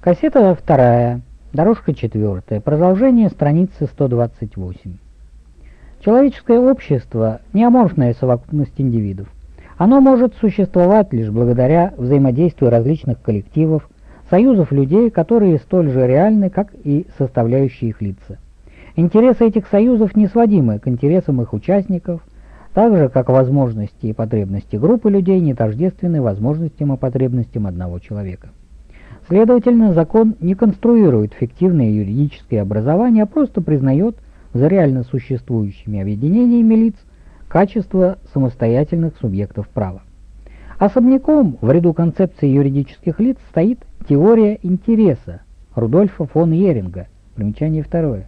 Кассета вторая, дорожка четвертая, продолжение страницы 128. Человеческое общество – не совокупность индивидов. Оно может существовать лишь благодаря взаимодействию различных коллективов, союзов людей, которые столь же реальны, как и составляющие их лица. Интересы этих союзов не сводимы к интересам их участников, так же, как возможности и потребности группы людей не тождественны возможностям и потребностям одного человека. Следовательно, закон не конструирует фиктивные юридические образования, а просто признает за реально существующими объединениями лиц качество самостоятельных субъектов права. Особняком в ряду концепций юридических лиц стоит теория интереса Рудольфа фон Еринга, примечание второе,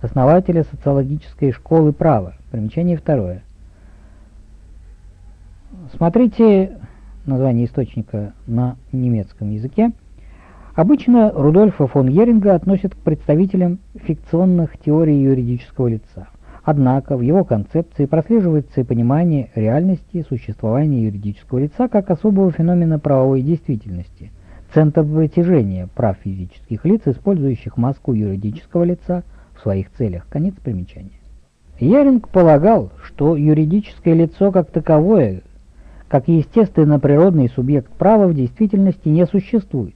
основателя социологической школы права, примечание второе. Смотрите название источника на немецком языке. Обычно Рудольфа фон Еринга относят к представителям фикционных теорий юридического лица. Однако в его концепции прослеживается и понимание реальности существования юридического лица как особого феномена правовой действительности, центр притяжения прав физических лиц, использующих маску юридического лица в своих целях. Конец примечания. Еринг полагал, что юридическое лицо как таковое, как естественно-природный субъект права в действительности не существует.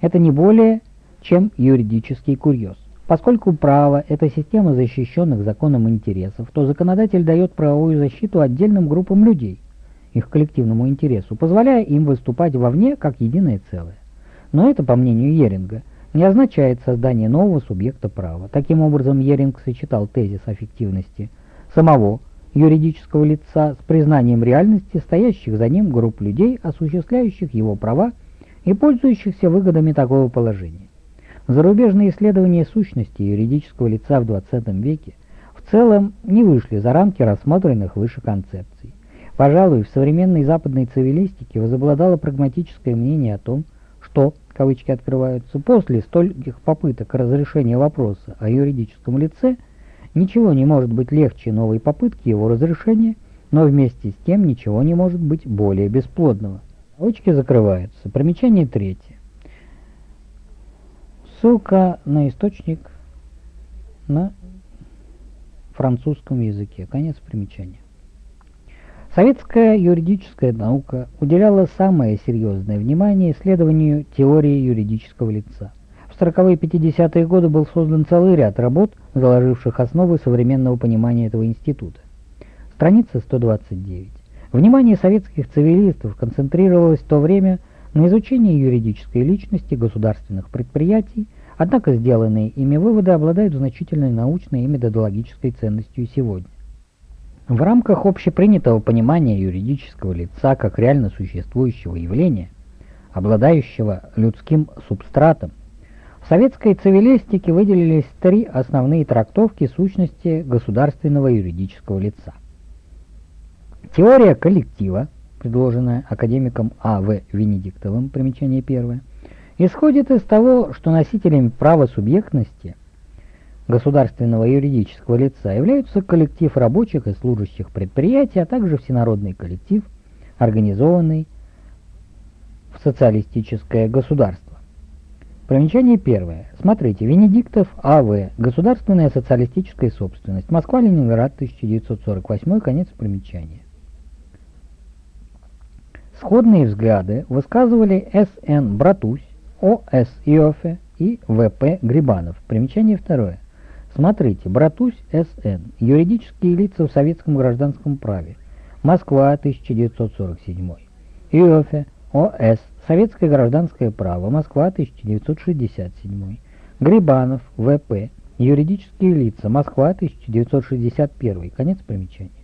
Это не более, чем юридический курьез. Поскольку право – это система защищенных законом интересов, то законодатель дает правовую защиту отдельным группам людей, их коллективному интересу, позволяя им выступать вовне как единое целое. Но это, по мнению Еринга, не означает создание нового субъекта права. Таким образом, Еринг сочетал тезис эффективности самого юридического лица с признанием реальности стоящих за ним групп людей, осуществляющих его права и пользующихся выгодами такого положения. Зарубежные исследования сущности юридического лица в XX веке в целом не вышли за рамки рассмотренных выше концепций. Пожалуй, в современной западной цивилистике возобладало прагматическое мнение о том, что, кавычки открываются, после стольких попыток разрешения вопроса о юридическом лице ничего не может быть легче новой попытки его разрешения, но вместе с тем ничего не может быть более бесплодного. Кавычки закрываются. Примечание третье. Ссылка на источник на французском языке. Конец примечания. Советская юридическая наука уделяла самое серьезное внимание исследованию теории юридического лица. В 40-е 50-е годы был создан целый ряд работ, заложивших основы современного понимания этого института. Страница 129. Внимание советских цивилистов концентрировалось в то время на изучении юридической личности государственных предприятий, однако сделанные ими выводы обладают значительной научной и методологической ценностью сегодня. В рамках общепринятого понимания юридического лица как реально существующего явления, обладающего людским субстратом, в советской цивилистике выделились три основные трактовки сущности государственного юридического лица. Теория коллектива, предложенная академиком А.В. Венедиктовым, примечание первое, исходит из того, что носителями права субъектности государственного юридического лица являются коллектив рабочих и служащих предприятий, а также всенародный коллектив, организованный в социалистическое государство. Примечание первое. Смотрите, Венедиктов А.В. Государственная социалистическая собственность. Москва-Ленинград, 1948, конец примечания. Сходные взгляды высказывали С.Н. Братусь, О.С. Иофе и В.П. Грибанов. Примечание второе. Смотрите, Братусь С.Н. Юридические лица в советском гражданском праве. Москва, 1947. Иофе О.С. Советское гражданское право. Москва, 1967. Грибанов В.П. Юридические лица. Москва, 1961. Конец примечания.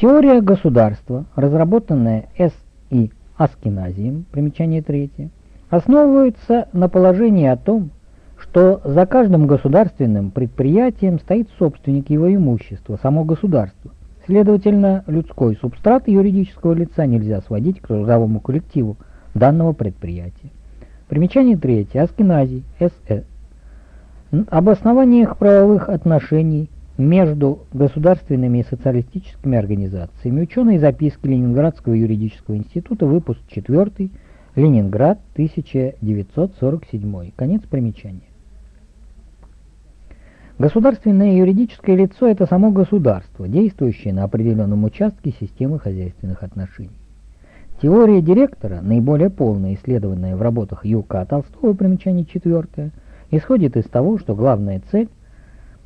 Теория государства, разработанная С. И. Аскиназием, примечание третье, основывается на положении о том, что за каждым государственным предприятием стоит собственник его имущества, само государство. Следовательно, людской субстрат юридического лица нельзя сводить к трудовому коллективу данного предприятия. Примечание третье. Аскиназий, С.Э. Об основаниях правовых отношений между государственными и социалистическими организациями. Ученые записки Ленинградского юридического института, выпуск 4, Ленинград, 1947. Конец примечания. Государственное юридическое лицо – это само государство, действующее на определенном участке системы хозяйственных отношений. Теория директора, наиболее полная, исследованная в работах Юка Толстого, примечание 4, исходит из того, что главная цель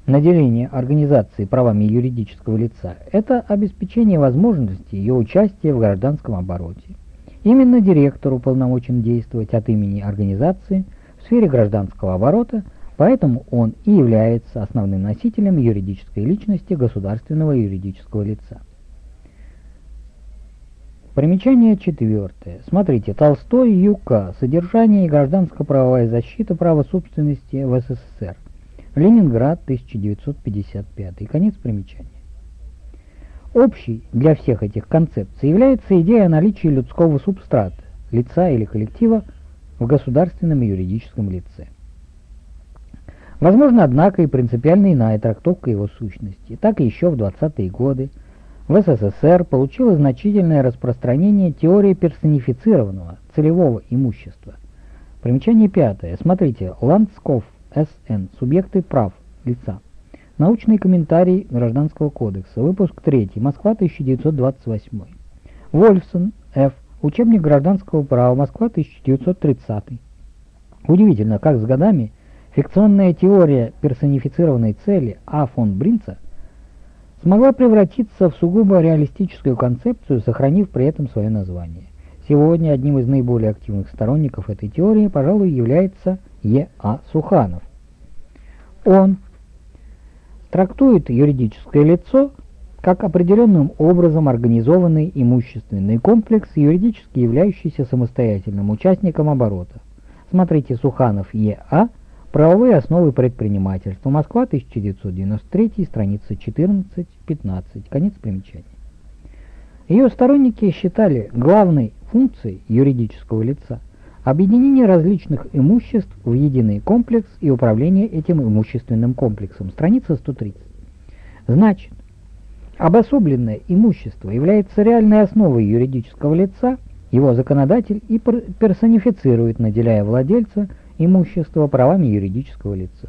наделения организации правами юридического лица – это обеспечение возможности ее участия в гражданском обороте. Именно директор уполномочен действовать от имени организации в сфере гражданского оборота, поэтому он и является основным носителем юридической личности государственного юридического лица. Примечание четвертое. Смотрите, Толстой, Юка. Содержание и гражданско-правовая защита права собственности в СССР. Ленинград, 1955. Конец примечания. Общей для всех этих концепций является идея о наличии людского субстрата, лица или коллектива в государственном и юридическом лице. Возможно, однако, и принципиально иная трактовка его сущности. Так еще в 20-е годы в СССР получила значительное распространение теория персонифицированного целевого имущества. Примечание пятое. Смотрите, Ландсков, С.Н. Субъекты прав лица. Научный комментарий Гражданского кодекса. Выпуск 3. Москва, 1928. Вольфсон, Ф. Учебник гражданского права. Москва, 1930. Удивительно, как с годами фикционная теория персонифицированной цели А. фон Бринца смогла превратиться в сугубо реалистическую концепцию, сохранив при этом свое название. Сегодня одним из наиболее активных сторонников этой теории, пожалуй, является Е. А. Суханов. Он трактует юридическое лицо как определенным образом организованный имущественный комплекс, юридически являющийся самостоятельным участником оборота. Смотрите Суханов Е.А. Правовые основы предпринимательства. Москва, 1993, страница 14-15. Конец примечания. Ее сторонники считали главной функцией юридического лица Объединение различных имуществ в единый комплекс и управление этим имущественным комплексом. Страница 130. Значит, обособленное имущество является реальной основой юридического лица, его законодатель и персонифицирует, наделяя владельца имущества правами юридического лица.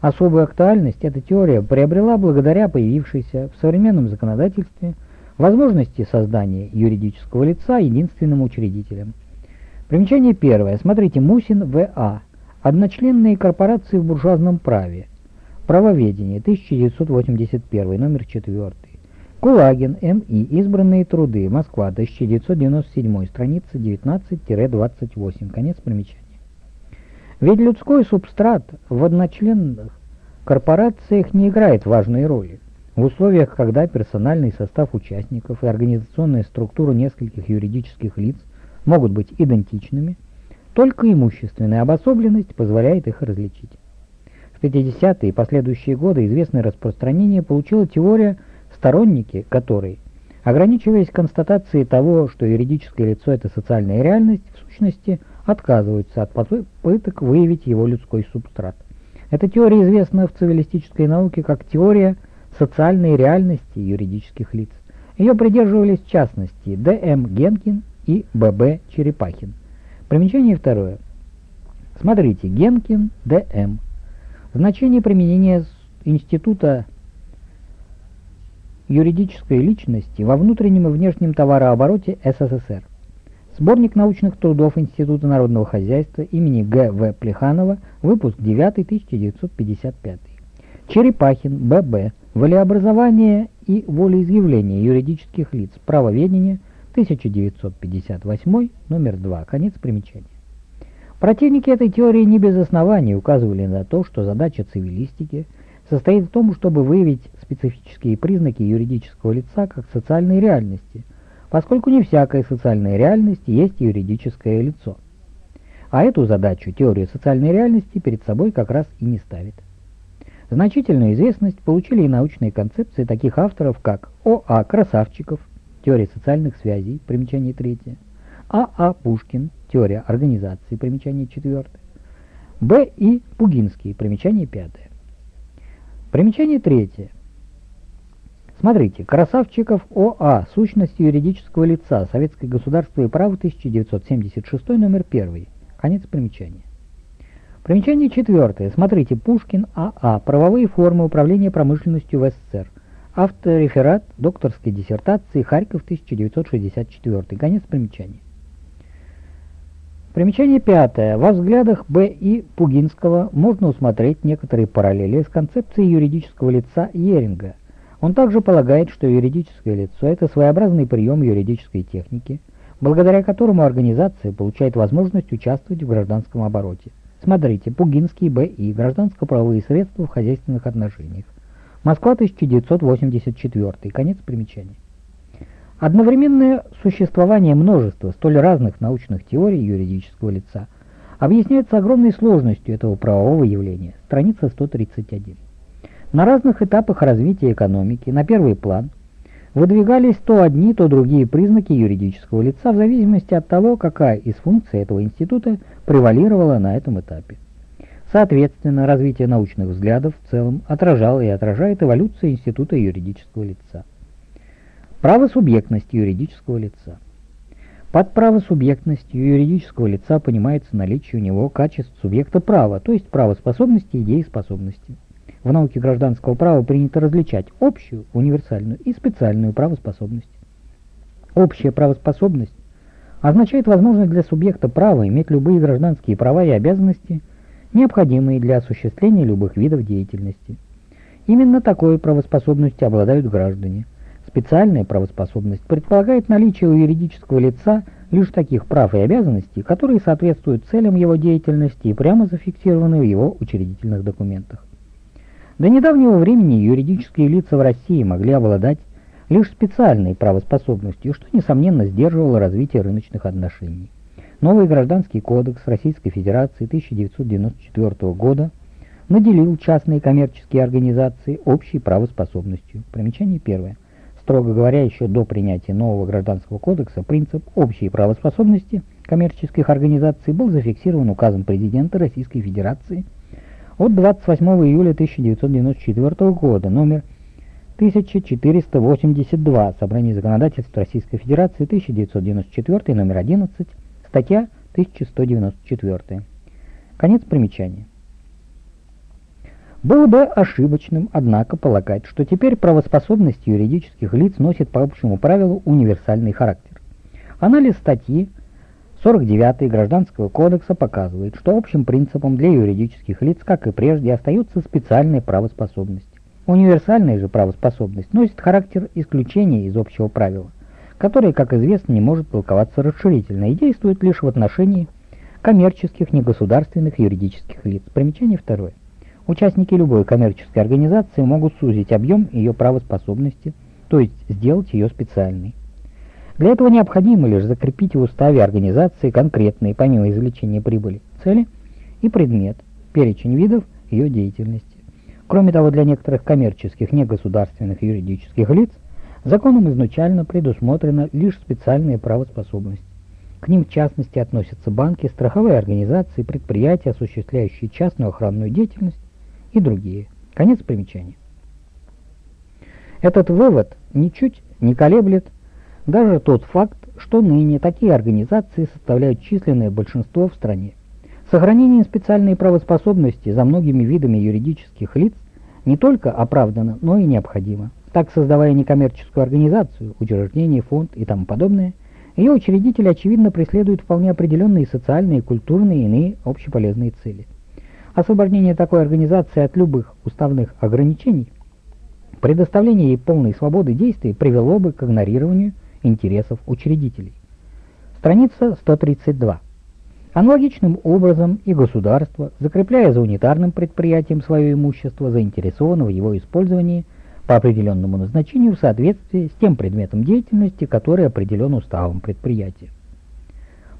Особую актуальность эта теория приобрела благодаря появившейся в современном законодательстве возможности создания юридического лица единственным учредителем – Примечание первое. Смотрите, Мусин В.А. Одночленные корпорации в буржуазном праве. Правоведение, 1981, номер 4. Кулагин, М.И. Избранные труды. Москва, 1997, страница 19-28. Конец примечания. Ведь людской субстрат в одночленных корпорациях не играет важной роли. В условиях, когда персональный состав участников и организационная структура нескольких юридических лиц – могут быть идентичными, только имущественная обособленность позволяет их различить. В 50-е и последующие годы известное распространение получила теория, сторонники которой, ограничиваясь констатацией того, что юридическое лицо – это социальная реальность, в сущности отказываются от попыток выявить его людской субстрат. Эта теория известна в цивилистической науке как теория социальной реальности юридических лиц. Ее придерживались в частности Д.М. Генкин и Б.Б. Черепахин. Примечание второе. Смотрите, Генкин, Д.М. Значение применения института юридической личности во внутреннем и внешнем товарообороте СССР. Сборник научных трудов Института народного хозяйства имени Г.В. Плеханова, выпуск 9, 1955. Черепахин, Б.Б. Волеобразование и волеизъявление юридических лиц, правоведение – 1958, номер 2, конец примечания. Противники этой теории не без оснований указывали на то, что задача цивилистики состоит в том, чтобы выявить специфические признаки юридического лица как социальной реальности, поскольку не всякая социальная реальность есть юридическое лицо. А эту задачу теория социальной реальности перед собой как раз и не ставит. Значительную известность получили и научные концепции таких авторов, как О.А. Красавчиков, Теория социальных связей, примечание третье. А. А. Пушкин, теория организации, примечание четвертое. Б. И. Пугинский, примечание пятое. Примечание третье. Смотрите, Красавчиков ОА, сущность юридического лица, Советское государство и право, 1976, номер 1. Конец примечания. Примечание четвертое. Смотрите, Пушкин АА. Правовые формы управления промышленностью в СССР. Автореферат докторской диссертации Харьков 1964. Конец примечания. Примечание пятое. Во взглядах Б. И. Пугинского можно усмотреть некоторые параллели с концепцией юридического лица Еринга. Он также полагает, что юридическое лицо – это своеобразный прием юридической техники, благодаря которому организация получает возможность участвовать в гражданском обороте. Смотрите, Пугинский Б.И. Гражданско-правовые средства в хозяйственных отношениях. Москва, 1984. Конец примечания. Одновременное существование множества столь разных научных теорий юридического лица объясняется огромной сложностью этого правового явления. Страница 131. На разных этапах развития экономики на первый план выдвигались то одни, то другие признаки юридического лица в зависимости от того, какая из функций этого института превалировала на этом этапе. Соответственно, развитие научных взглядов в целом отражало и отражает эволюцию института юридического лица. Правосубъектность юридического лица. Под правосубъектностью юридического лица понимается наличие у него качеств субъекта права, то есть правоспособности и дееспособности. В науке гражданского права принято различать общую, универсальную и специальную правоспособность. Общая правоспособность означает возможность для субъекта права иметь любые гражданские права и обязанности, необходимые для осуществления любых видов деятельности. Именно такой правоспособностью обладают граждане. Специальная правоспособность предполагает наличие у юридического лица лишь таких прав и обязанностей, которые соответствуют целям его деятельности и прямо зафиксированы в его учредительных документах. До недавнего времени юридические лица в России могли обладать лишь специальной правоспособностью, что, несомненно, сдерживало развитие рыночных отношений. Новый Гражданский кодекс Российской Федерации 1994 года наделил частные коммерческие организации общей правоспособностью. Примечание первое. Строго говоря, еще до принятия нового Гражданского кодекса принцип общей правоспособности коммерческих организаций был зафиксирован указом президента Российской Федерации от 28 июля 1994 года, номер 1482, Собрание законодательств Российской Федерации, 1994, номер 11, статья 1194. Конец примечания. Было бы ошибочным, однако, полагать, что теперь правоспособность юридических лиц носит по общему правилу универсальный характер. Анализ статьи 49 Гражданского кодекса показывает, что общим принципом для юридических лиц, как и прежде, остается специальная правоспособность. Универсальная же правоспособность носит характер исключения из общего правила, которое, как известно, не может толковаться расширительно и действует лишь в отношении коммерческих, негосударственных юридических лиц. Примечание второе. Участники любой коммерческой организации могут сузить объем ее правоспособности, то есть сделать ее специальной. Для этого необходимо лишь закрепить в уставе организации конкретные, помимо извлечения прибыли, цели и предмет, перечень видов ее деятельности. Кроме того, для некоторых коммерческих негосударственных юридических лиц законом изначально предусмотрена лишь специальная правоспособность. К ним в частности относятся банки, страховые организации, предприятия, осуществляющие частную охранную деятельность и другие. Конец примечания. Этот вывод ничуть не колеблет даже тот факт, что ныне такие организации составляют численное большинство в стране. Сохранение специальной правоспособности за многими видами юридических лиц не только оправдано, но и необходимо. Так, создавая некоммерческую организацию, учреждение, фонд и тому подобное, ее учредители, очевидно, преследуют вполне определенные социальные, культурные и иные общеполезные цели. Освобождение такой организации от любых уставных ограничений, предоставление ей полной свободы действий привело бы к игнорированию интересов учредителей. Страница 132. Аналогичным образом и государство, закрепляя за унитарным предприятием свое имущество, заинтересовано в его использовании по определенному назначению в соответствии с тем предметом деятельности, который определен уставом предприятия.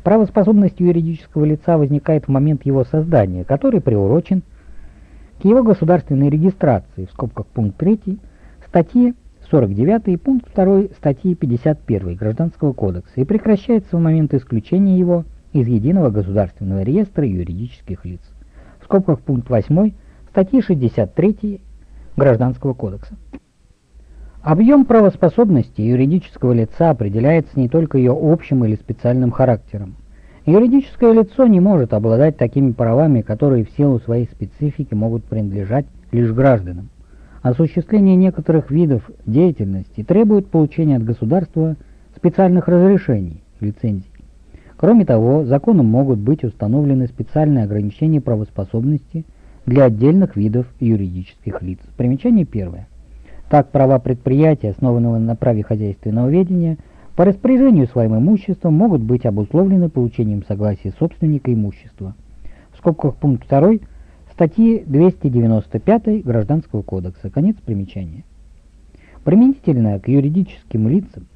Правоспособность юридического лица возникает в момент его создания, который приурочен к его государственной регистрации, в скобках пункт 3, статьи 49 пункт 2 статьи 51 Гражданского кодекса и прекращается в момент исключения его из Единого государственного реестра юридических лиц. В скобках пункт 8 статьи 63 Гражданского кодекса. Объем правоспособности юридического лица определяется не только ее общим или специальным характером. Юридическое лицо не может обладать такими правами, которые в силу своей специфики могут принадлежать лишь гражданам. Осуществление некоторых видов деятельности требует получения от государства специальных разрешений, лицензий. Кроме того, законом могут быть установлены специальные ограничения правоспособности для отдельных видов юридических лиц. Примечание первое. Так, права предприятия, основанного на праве хозяйственного ведения, по распоряжению своим имуществом могут быть обусловлены получением согласия собственника имущества. В скобках пункт 2 статьи 295 Гражданского кодекса. Конец примечания. Применительно к юридическим лицам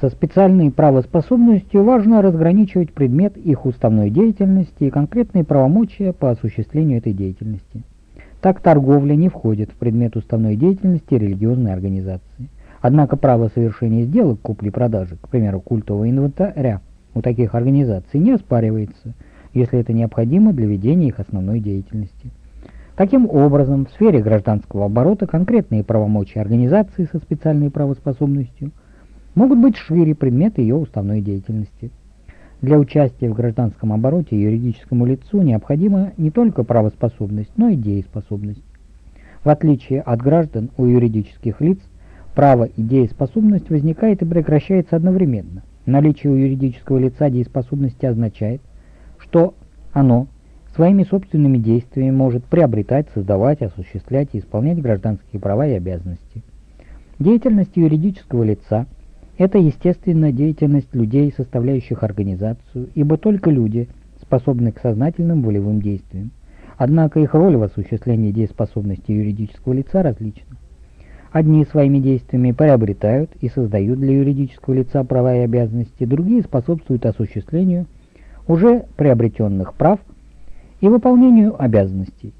со специальной правоспособностью важно разграничивать предмет их уставной деятельности и конкретные правомочия по осуществлению этой деятельности. Так торговля не входит в предмет уставной деятельности религиозной организации. Однако право совершения сделок купли-продажи, к примеру, культового инвентаря, у таких организаций не оспаривается, если это необходимо для ведения их основной деятельности. Таким образом, в сфере гражданского оборота конкретные правомочия организации со специальной правоспособностью могут быть шире предмета ее уставной деятельности. Для участия в гражданском обороте юридическому лицу необходима не только правоспособность, но и дееспособность. В отличие от граждан, у юридических лиц право и дееспособность возникает и прекращается одновременно. Наличие у юридического лица дееспособности означает, что оно своими собственными действиями может приобретать, создавать, осуществлять и исполнять гражданские права и обязанности. Деятельность юридического лица – это, естественно, деятельность людей, составляющих организацию, ибо только люди способны к сознательным волевым действиям. Однако их роль в осуществлении дееспособности юридического лица различна. Одни своими действиями приобретают и создают для юридического лица права и обязанности, другие способствуют осуществлению уже приобретенных прав и выполнению обязанностей.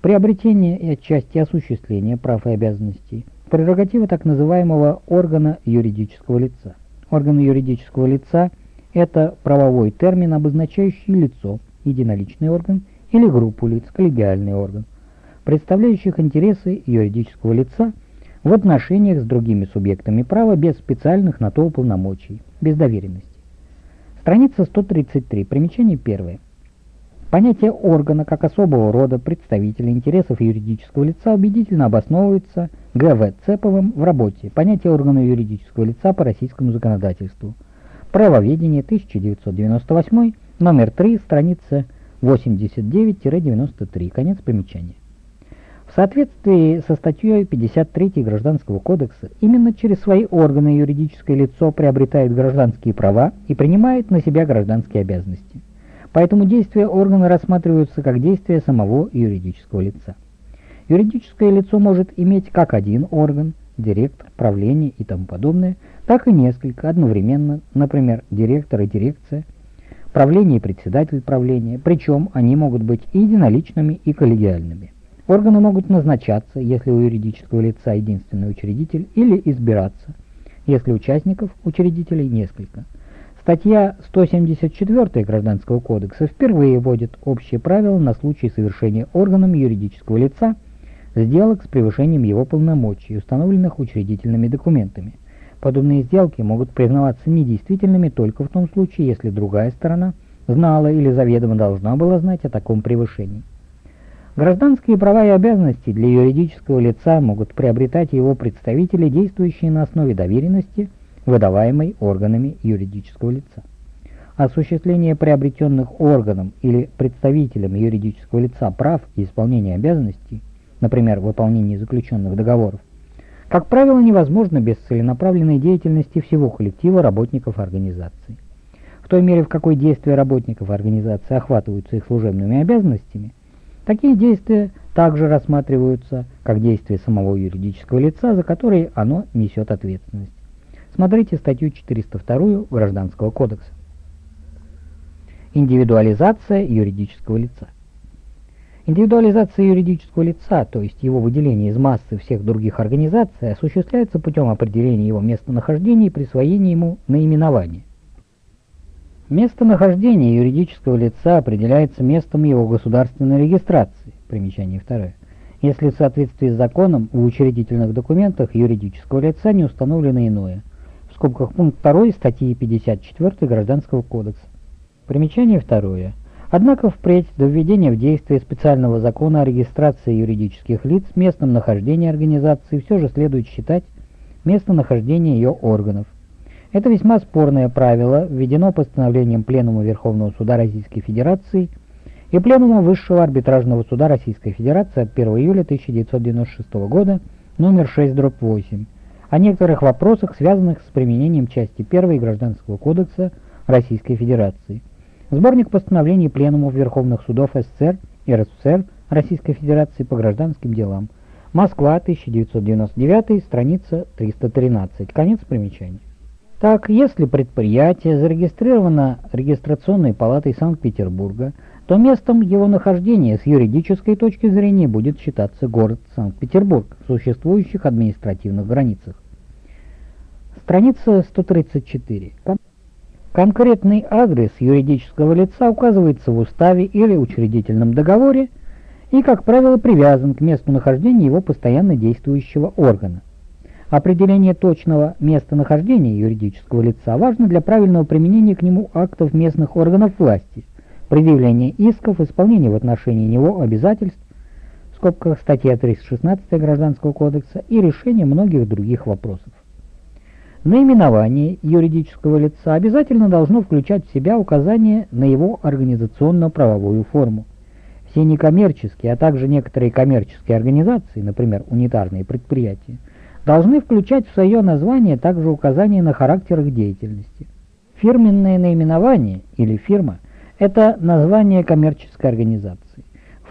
Приобретение и отчасти осуществление прав и обязанностей прерогатива так называемого органа юридического лица. Орган юридического лица – это правовой термин, обозначающий лицо, единоличный орган или группу лиц, коллегиальный орган, представляющих интересы юридического лица в отношениях с другими субъектами права без специальных на то уполномочий, без доверенности. Страница 133, примечание первое. Понятие органа как особого рода представителя интересов юридического лица убедительно обосновывается Г.В. Цеповым в работе «Понятие органа юридического лица по российскому законодательству». Правоведение, 1998, номер 3, страница 89-93, конец примечания. В соответствии со статьей 53 Гражданского кодекса, именно через свои органы юридическое лицо приобретает гражданские права и принимает на себя гражданские обязанности. Поэтому действия органа рассматриваются как действия самого юридического лица. Юридическое лицо может иметь как один орган, директор, правление и тому подобное, так и несколько одновременно, например, директор и дирекция, правление и председатель правления, причем они могут быть и единоличными, и коллегиальными. Органы могут назначаться, если у юридического лица единственный учредитель, или избираться, если участников, учредителей, несколько. Статья 174 Гражданского кодекса впервые вводит общие правила на случай совершения органом юридического лица сделок с превышением его полномочий, установленных учредительными документами. Подобные сделки могут признаваться недействительными только в том случае, если другая сторона знала или заведомо должна была знать о таком превышении. Гражданские права и обязанности для юридического лица могут приобретать его представители, действующие на основе доверенности – выдаваемой органами юридического лица. Осуществление приобретенных органом или представителем юридического лица прав и исполнение обязанностей, например, выполнение заключенных договоров, как правило, невозможно без целенаправленной деятельности всего коллектива работников организации. В той мере, в какой действия работников организации охватываются их служебными обязанностями, такие действия также рассматриваются как действия самого юридического лица, за которые оно несет ответственность. Смотрите статью 402 Гражданского кодекса. Индивидуализация юридического лица. Индивидуализация юридического лица, то есть его выделение из массы всех других организаций, осуществляется путем определения его местонахождения и присвоения ему наименования. Местонахождение юридического лица определяется местом его государственной регистрации. Примечание второе если в соответствии с законом в учредительных документах юридического лица не установлено иное. Скобках пункт 2 статьи 54 Гражданского кодекса. Примечание второе. Однако впредь до введения в действие специального закона о регистрации юридических лиц местом нахождения организации все же следует считать местонахождение ее органов. Это весьма спорное правило введено постановлением Пленума Верховного Суда Российской Федерации и Пленума Высшего Арбитражного Суда Российской Федерации от 1 июля 1996 года номер 6 дробь 8 о некоторых вопросах, связанных с применением части 1 Гражданского кодекса Российской Федерации. Сборник постановлений Пленумов Верховных Судов СССР и РСФСР Российской Федерации по гражданским делам. Москва, 1999, страница 313. Конец примечания. Так, если предприятие зарегистрировано регистрационной палатой Санкт-Петербурга, то местом его нахождения с юридической точки зрения будет считаться город Санкт-Петербург в существующих административных границах. Страница 134. Конкретный адрес юридического лица указывается в уставе или учредительном договоре и, как правило, привязан к месту нахождения его постоянно действующего органа. Определение точного местонахождения юридического лица важно для правильного применения к нему актов местных органов власти, предъявления исков, исполнения в отношении него обязательств, в скобках статья 316 Гражданского кодекса и решения многих других вопросов. Наименование юридического лица обязательно должно включать в себя указание на его организационно-правовую форму. Все некоммерческие, а также некоторые коммерческие организации, например, унитарные предприятия, должны включать в свое название также указания на характер их деятельности. Фирменное наименование или фирма – это название коммерческой организации.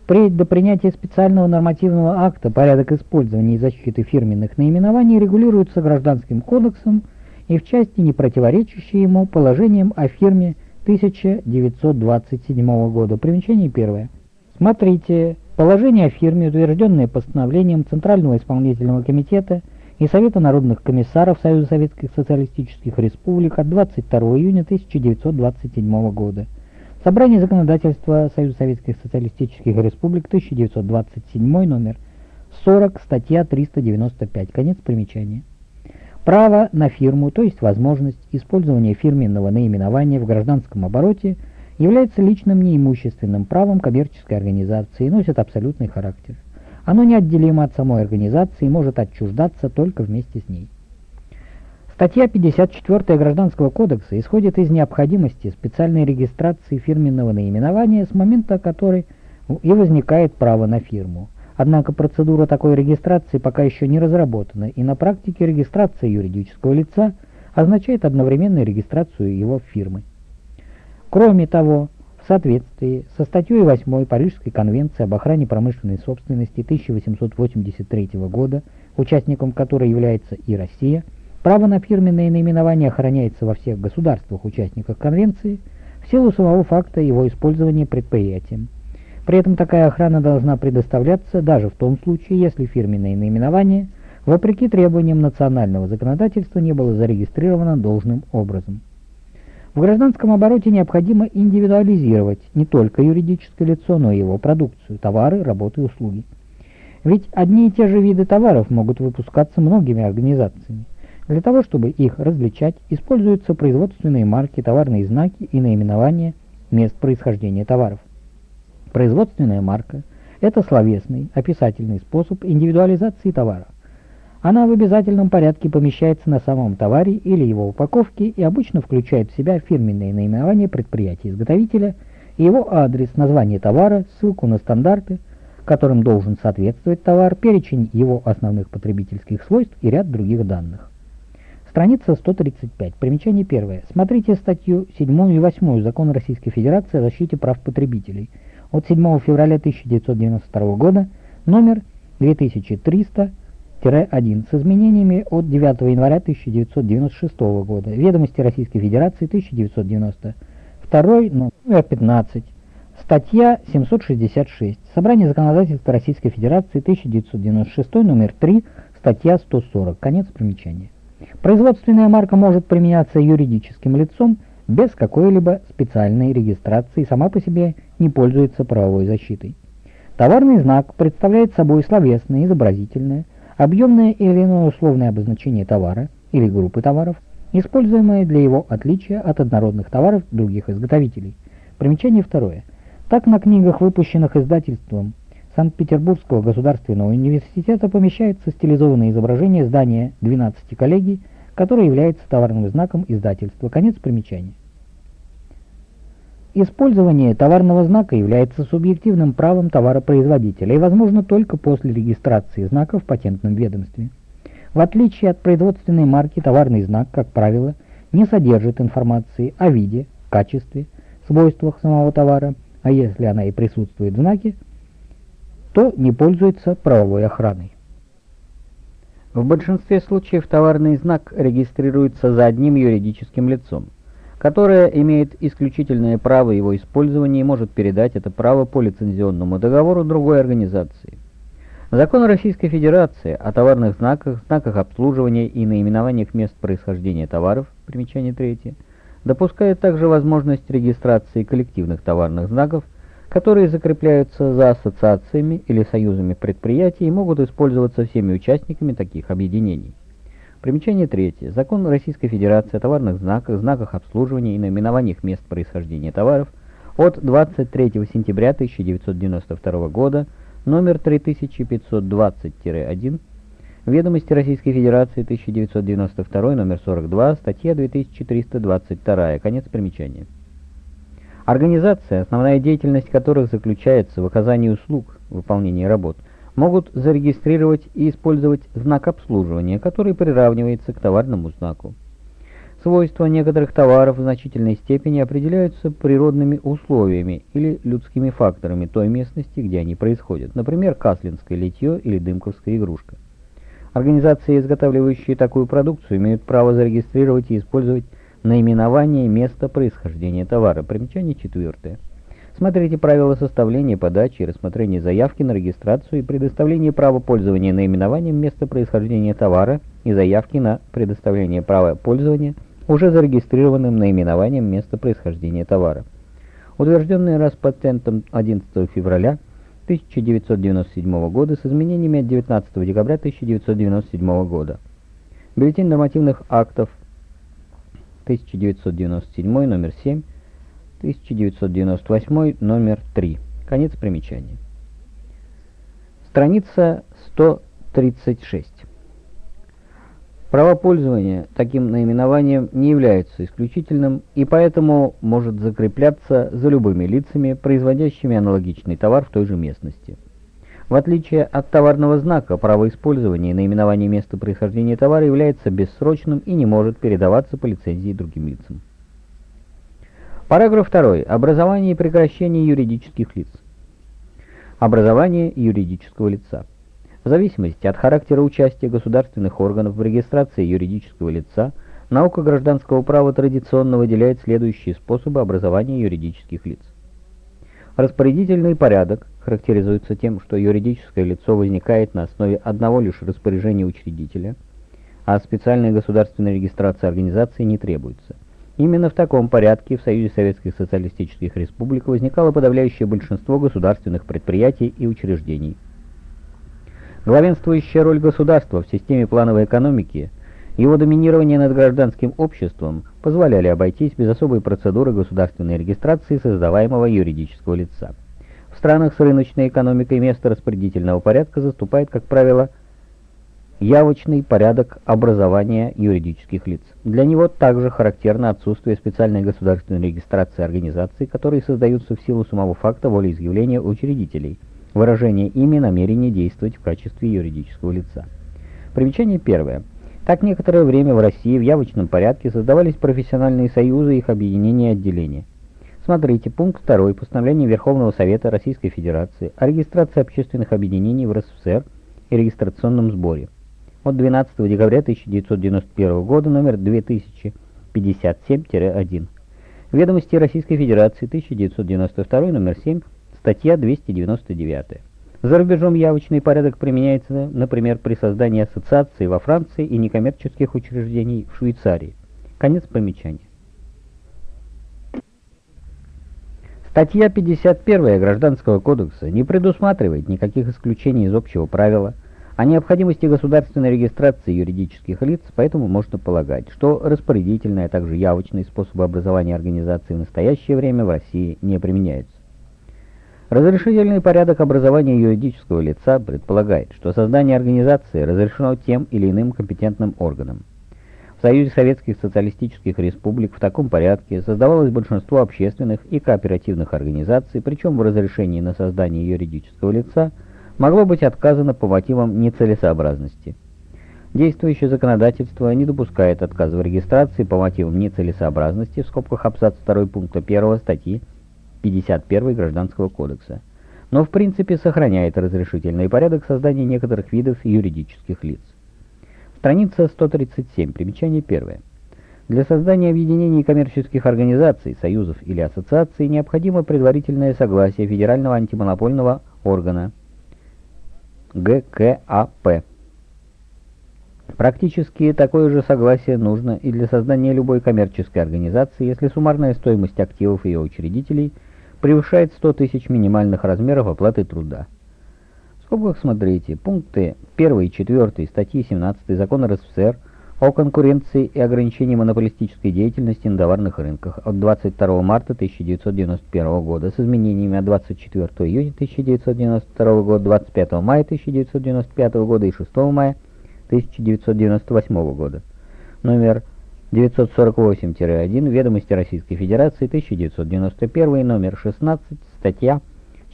Впредь до принятия специального нормативного акта порядок использования и защиты фирменных наименований регулируется Гражданским кодексом и в части не противоречащей ему положением о фирме 1927 года. Примечание первое. Смотрите, положение о фирме, утвержденное постановлением Центрального исполнительного комитета и Совета народных комиссаров Союза Советских Социалистических Республик от 22 июня 1927 года. Собрание законодательства Союза Советских Социалистических Республик 1927 номер 40, статья 395. Конец примечания. Право на фирму, то есть возможность использования фирменного наименования в гражданском обороте, является личным неимущественным правом коммерческой организации и носит абсолютный характер. Оно неотделимо от самой организации и может отчуждаться только вместе с ней. Статья 54 Гражданского кодекса исходит из необходимости специальной регистрации фирменного наименования, с момента которой и возникает право на фирму. Однако процедура такой регистрации пока еще не разработана, и на практике регистрация юридического лица означает одновременную регистрацию его фирмы. Кроме того, в соответствии со статьей 8 Парижской конвенции об охране промышленной собственности 1883 года, участником которой является и Россия, право на фирменное наименование охраняется во всех государствах-участниках конвенции в силу самого факта его использования предприятием. При этом такая охрана должна предоставляться даже в том случае, если фирменное наименование, вопреки требованиям национального законодательства, не было зарегистрировано должным образом. В гражданском обороте необходимо индивидуализировать не только юридическое лицо, но и его продукцию, товары, работы и услуги. Ведь одни и те же виды товаров могут выпускаться многими организациями. Для того, чтобы их различать, используются производственные марки, товарные знаки и наименования мест происхождения товаров. Производственная марка – это словесный, описательный способ индивидуализации товара. Она в обязательном порядке помещается на самом товаре или его упаковке и обычно включает в себя фирменное наименование предприятия-изготовителя его адрес, название товара, ссылку на стандарты, которым должен соответствовать товар, перечень его основных потребительских свойств и ряд других данных. Страница 135. Примечание первое. Смотрите статью 7 и 8 Закона Российской Федерации о защите прав потребителей – от 7 февраля 1992 года номер 2300-1 с изменениями от 9 января 1996 года. Ведомости Российской Федерации 1992 номер 15. Статья 766. Собрание законодательства Российской Федерации 1996 номер 3. Статья 140. Конец примечания. Производственная марка может применяться юридическим лицом без какой-либо специальной регистрации, сама по себе не пользуется правовой защитой. Товарный знак представляет собой словесное, изобразительное, объемное или иное условное обозначение товара или группы товаров, используемое для его отличия от однородных товаров других изготовителей. Примечание второе. Так на книгах, выпущенных издательством Санкт-Петербургского государственного университета, помещается стилизованное изображение здания 12 коллегий, которое является товарным знаком издательства. Конец примечания. Использование товарного знака является субъективным правом товаропроизводителя и возможно только после регистрации знака в патентном ведомстве. В отличие от производственной марки, товарный знак, как правило, не содержит информации о виде, качестве, свойствах самого товара, а если она и присутствует в знаке, то не пользуется правовой охраной. В большинстве случаев товарный знак регистрируется за одним юридическим лицом – которая имеет исключительное право его использования и может передать это право по лицензионному договору другой организации. Закон Российской Федерации о товарных знаках, знаках обслуживания и наименованиях мест происхождения товаров, примечание 3, допускает также возможность регистрации коллективных товарных знаков, которые закрепляются за ассоциациями или союзами предприятий и могут использоваться всеми участниками таких объединений. Примечание третье. Закон Российской Федерации о товарных знаках, знаках обслуживания и наименованиях мест происхождения товаров от 23 сентября 1992 года, номер 3520-1, Ведомости Российской Федерации 1992, номер 42, статья 2322, конец примечания. Организация, основная деятельность которых заключается в оказании услуг, выполнении работ – могут зарегистрировать и использовать знак обслуживания, который приравнивается к товарному знаку. Свойства некоторых товаров в значительной степени определяются природными условиями или людскими факторами той местности, где они происходят, например, каслинское литье или дымковская игрушка. Организации, изготавливающие такую продукцию, имеют право зарегистрировать и использовать наименование места происхождения товара. Примечание четвертое. Смотрите правила составления, подачи и рассмотрения заявки на регистрацию и предоставление права пользования наименованием места происхождения товара и заявки на предоставление права пользования уже зарегистрированным наименованием места происхождения товара. Утвержденный Распатентом 11 февраля 1997 года с изменениями от 19 декабря 1997 года. Бюллетень нормативных актов 1997 номер 7 1998, номер 3. Конец примечания. Страница 136. Право пользования таким наименованием не является исключительным и поэтому может закрепляться за любыми лицами, производящими аналогичный товар в той же местности. В отличие от товарного знака, право использования и наименования места происхождения товара является бессрочным и не может передаваться по лицензии другим лицам. Параграф 2. Образование и прекращение юридических лиц. Образование юридического лица. В зависимости от характера участия государственных органов в регистрации юридического лица, наука гражданского права традиционно выделяет следующие способы образования юридических лиц. Распорядительный порядок характеризуется тем, что юридическое лицо возникает на основе одного лишь распоряжения учредителя, а специальная государственная регистрация организации не требуется. Именно в таком порядке в Союзе Советских Социалистических Республик возникало подавляющее большинство государственных предприятий и учреждений. Главенствующая роль государства в системе плановой экономики, его доминирование над гражданским обществом позволяли обойтись без особой процедуры государственной регистрации создаваемого юридического лица. В странах с рыночной экономикой место распорядительного порядка заступает, как правило, явочный порядок образования юридических лиц. Для него также характерно отсутствие специальной государственной регистрации организаций, которые создаются в силу самого факта волеизъявления учредителей, выражение ими намерения действовать в качестве юридического лица. Примечание первое. Так некоторое время в России в явочном порядке создавались профессиональные союзы их объединения и отделения. Смотрите пункт 2 постановления Верховного Совета Российской Федерации о регистрации общественных объединений в РСФСР и регистрационном сборе от 12 декабря 1991 года, номер 2057-1. Ведомости Российской Федерации, 1992, номер 7, статья 299. За рубежом явочный порядок применяется, например, при создании ассоциации во Франции и некоммерческих учреждений в Швейцарии. Конец примечания. Статья 51 Гражданского кодекса не предусматривает никаких исключений из общего правила о необходимости государственной регистрации юридических лиц, поэтому можно полагать, что распорядительные, а также явочные способы образования организации в настоящее время в России не применяются. Разрешительный порядок образования юридического лица предполагает, что создание организации разрешено тем или иным компетентным органом. В Союзе Советских Социалистических Республик в таком порядке создавалось большинство общественных и кооперативных организаций, причем в разрешении на создание юридического лица могло быть отказано по мотивам нецелесообразности. Действующее законодательство не допускает отказа в регистрации по мотивам нецелесообразности в скобках абзац 2 пункта 1 статьи 51 Гражданского кодекса, но в принципе сохраняет разрешительный порядок создания некоторых видов юридических лиц. Страница 137, примечание первое. Для создания объединений коммерческих организаций, союзов или ассоциаций необходимо предварительное согласие Федерального антимонопольного органа ГКАП. Практически такое же согласие нужно и для создания любой коммерческой организации, если суммарная стоимость активов ее учредителей – превышает 100 тысяч минимальных размеров оплаты труда. В скобках смотрите пункты 1 и 4 статьи 17 Закона РСФСР о конкуренции и ограничении монополистической деятельности на товарных рынках от 22 марта 1991 года с изменениями от 24 июня 1992 года, 25 мая 1995 года и 6 мая 1998 года. Номер 948-1, Ведомости Российской Федерации, 1991, номер 16, статья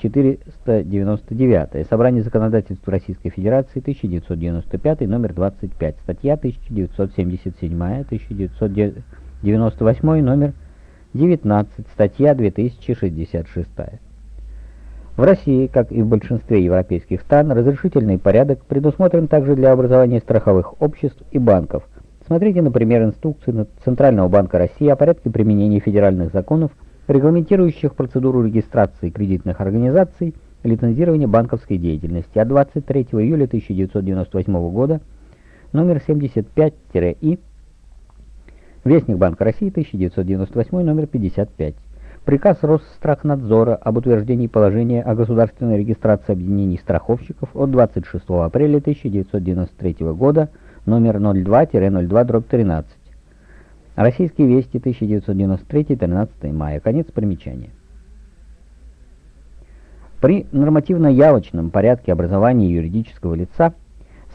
499, Собрание законодательства Российской Федерации, 1995, номер 25, статья 1977, 1998, номер 19, статья 2066. В России, как и в большинстве европейских стран, разрешительный порядок предусмотрен также для образования страховых обществ и банков – Смотрите, например, инструкции Центрального банка России о порядке применения федеральных законов, регламентирующих процедуру регистрации кредитных организаций и лицензирования банковской деятельности от 23 июля 1998 года, номер 75-И, Вестник Банка России, 1998, номер 55. Приказ Росстрахнадзора об утверждении положения о государственной регистрации объединений страховщиков от 26 апреля 1993 года, номер 02-02-13. Российские вести, 1993, 13 мая. Конец примечания. При нормативно-явочном порядке образования юридического лица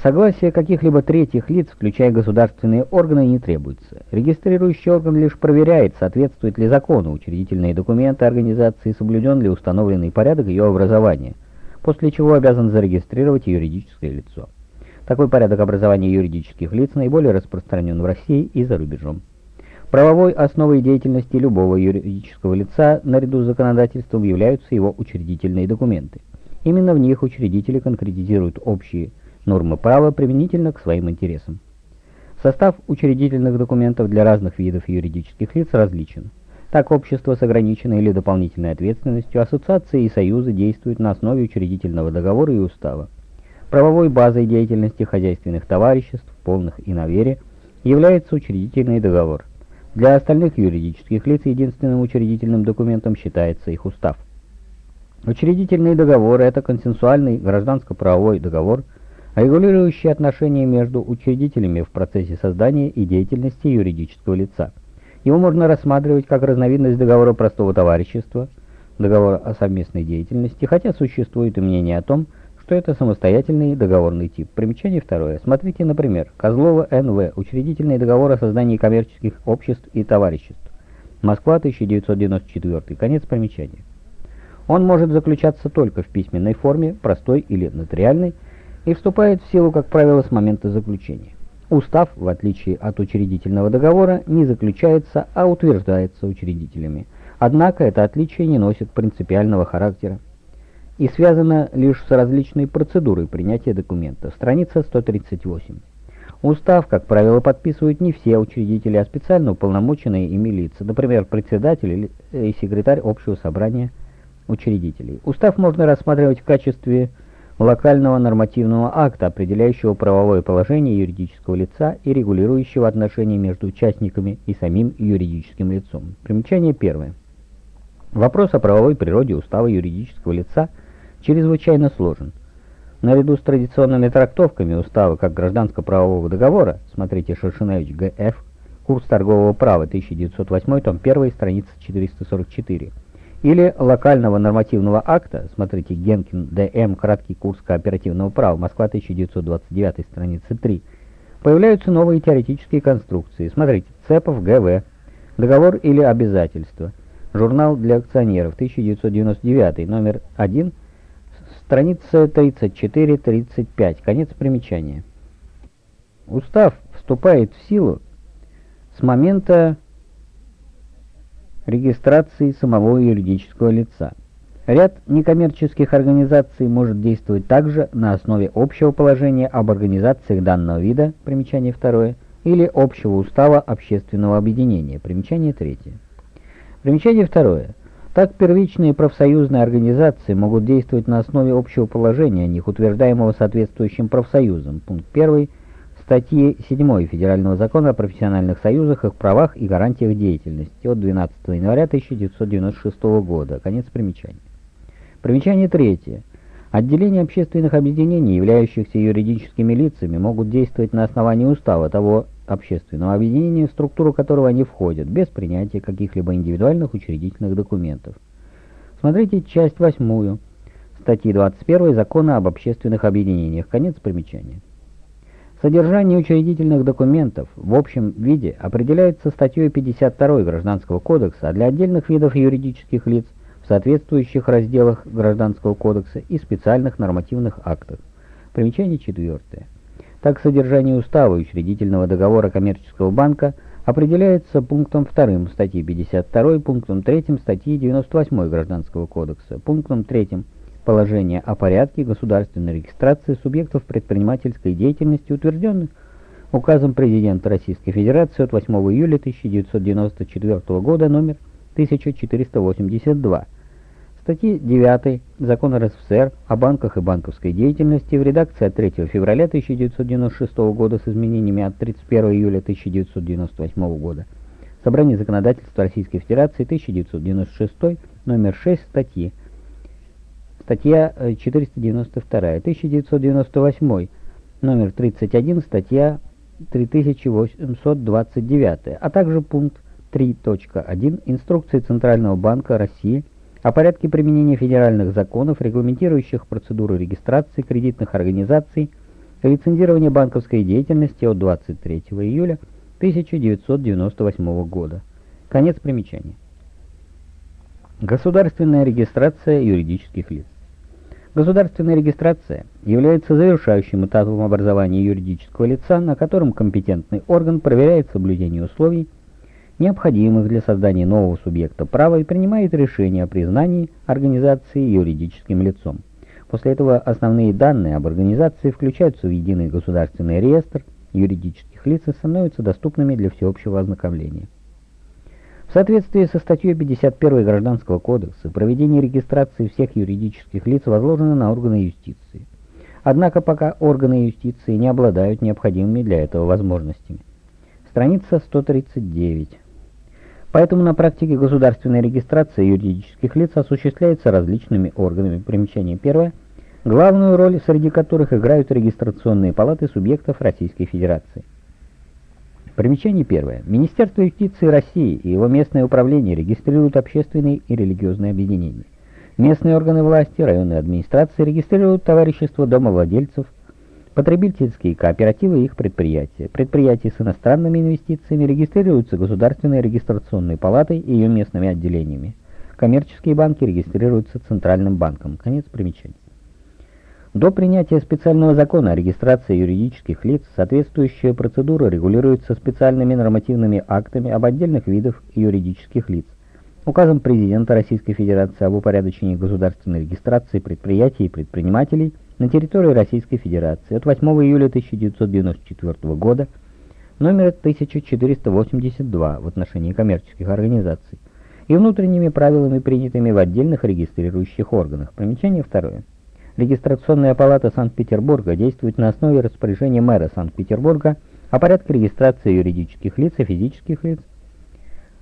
согласие каких-либо третьих лиц, включая государственные органы, не требуется. Регистрирующий орган лишь проверяет, соответствует ли закону учредительные документы организации, соблюден ли установленный порядок ее образования, после чего обязан зарегистрировать юридическое лицо. Такой порядок образования юридических лиц наиболее распространен в России и за рубежом. Правовой основой деятельности любого юридического лица наряду с законодательством являются его учредительные документы. Именно в них учредители конкретизируют общие нормы права применительно к своим интересам. Состав учредительных документов для разных видов юридических лиц различен. Так, общество с ограниченной или дополнительной ответственностью, ассоциации и союзы действуют на основе учредительного договора и устава. Правовой базой деятельности хозяйственных товариществ, полных и на вере, является учредительный договор. Для остальных юридических лиц единственным учредительным документом считается их устав. Учредительный договор – это консенсуальный гражданско-правовой договор, регулирующий отношения между учредителями в процессе создания и деятельности юридического лица. Его можно рассматривать как разновидность договора простого товарищества, договора о совместной деятельности, хотя существует и мнение о том, что что это самостоятельный договорный тип. Примечание второе. Смотрите, например, Козлова Н.В. Учредительный договор о создании коммерческих обществ и товариществ. Москва, 1994. Конец примечания. Он может заключаться только в письменной форме, простой или нотариальной, и вступает в силу, как правило, с момента заключения. Устав, в отличие от учредительного договора, не заключается, а утверждается учредителями. Однако это отличие не носит принципиального характера и связана лишь с различной процедурой принятия документа. Страница 138. Устав, как правило, подписывают не все учредители, а специально уполномоченные ими лица, например, председатель или э, секретарь общего собрания учредителей. Устав можно рассматривать в качестве локального нормативного акта, определяющего правовое положение юридического лица и регулирующего отношения между участниками и самим юридическим лицом. Примечание первое. Вопрос о правовой природе устава юридического лица чрезвычайно сложен. Наряду с традиционными трактовками устава как гражданско-правового договора, смотрите Шершеневич Г.Ф., курс торгового права 1908, том 1, страница 444, или локального нормативного акта, смотрите Генкин Д.М., краткий курс кооперативного права, Москва 1929, страница 3, появляются новые теоретические конструкции, смотрите Цепов Г.В., договор или обязательство – Журнал для акционеров, 1999, номер 1, страница 34-35, конец примечания. Устав вступает в силу с момента регистрации самого юридического лица. Ряд некоммерческих организаций может действовать также на основе общего положения об организациях данного вида, примечание второе, или общего устава общественного объединения, примечание третье. Примечание второе. Так первичные профсоюзные организации могут действовать на основе общего положения о них, утверждаемого соответствующим профсоюзом. Пункт 1 статьи 7 Федерального закона о профессиональных союзах, их правах и гарантиях деятельности от 12 января 1996 года. Конец примечания. Примечание третье. Отделения общественных объединений, являющихся юридическими лицами, могут действовать на основании устава того общественного объединения, в структуру которого они входят, без принятия каких-либо индивидуальных учредительных документов. Смотрите часть 8 статьи 21 Закона об общественных объединениях. Конец примечания. Содержание учредительных документов в общем виде определяется статьей 52 Гражданского кодекса, а для отдельных видов юридических лиц в соответствующих разделах Гражданского кодекса и специальных нормативных актах. Примечание четвертое. Так, содержание устава учредительного договора коммерческого банка определяется пунктом 2 статьи 52, пунктом 3 статьи 98 Гражданского кодекса, пунктом 3 положение о порядке государственной регистрации субъектов предпринимательской деятельности, утвержденных указом президента Российской Федерации от 8 июля 1994 года номер 1482 статьи 9 Закона РСФСР о банках и банковской деятельности в редакции от 3 февраля 1996 года с изменениями от 31 июля 1998 года. Собрание законодательства Российской Федерации 1996, номер 6 статьи. Статья 492, 1998, номер 31, статья 3829, а также пункт 3.1 Инструкции Центрального банка России о порядке применения федеральных законов, регламентирующих процедуру регистрации кредитных организаций и лицензирования банковской деятельности от 23 июля 1998 года. Конец примечания. Государственная регистрация юридических лиц. Государственная регистрация является завершающим этапом образования юридического лица, на котором компетентный орган проверяет соблюдение условий, необходимых для создания нового субъекта права и принимает решение о признании организации юридическим лицом. После этого основные данные об организации включаются в единый государственный реестр юридических лиц и становятся доступными для всеобщего ознакомления. В соответствии со статьей 51 Гражданского кодекса, проведение регистрации всех юридических лиц возложено на органы юстиции. Однако пока органы юстиции не обладают необходимыми для этого возможностями. Страница 139. Поэтому на практике государственная регистрация юридических лиц осуществляется различными органами. Примечание первое. Главную роль среди которых играют регистрационные палаты субъектов Российской Федерации. Примечание первое. Министерство юстиции России и его местное управление регистрируют общественные и религиозные объединения. Местные органы власти, районные администрации регистрируют товарищество домовладельцев, Потребительские кооперативы и их предприятия. Предприятия с иностранными инвестициями регистрируются Государственной регистрационной палатой и ее местными отделениями. Коммерческие банки регистрируются Центральным банком. Конец примечания. До принятия специального закона о регистрации юридических лиц соответствующая процедура регулируется специальными нормативными актами об отдельных видах юридических лиц, указом президента Российской Федерации об упорядочении государственной регистрации предприятий и предпринимателей – на территории Российской Федерации от 8 июля 1994 года номер 1482 в отношении коммерческих организаций и внутренними правилами, принятыми в отдельных регистрирующих органах. Примечание второе. Регистрационная палата Санкт-Петербурга действует на основе распоряжения мэра Санкт-Петербурга о порядке регистрации юридических лиц и физических лиц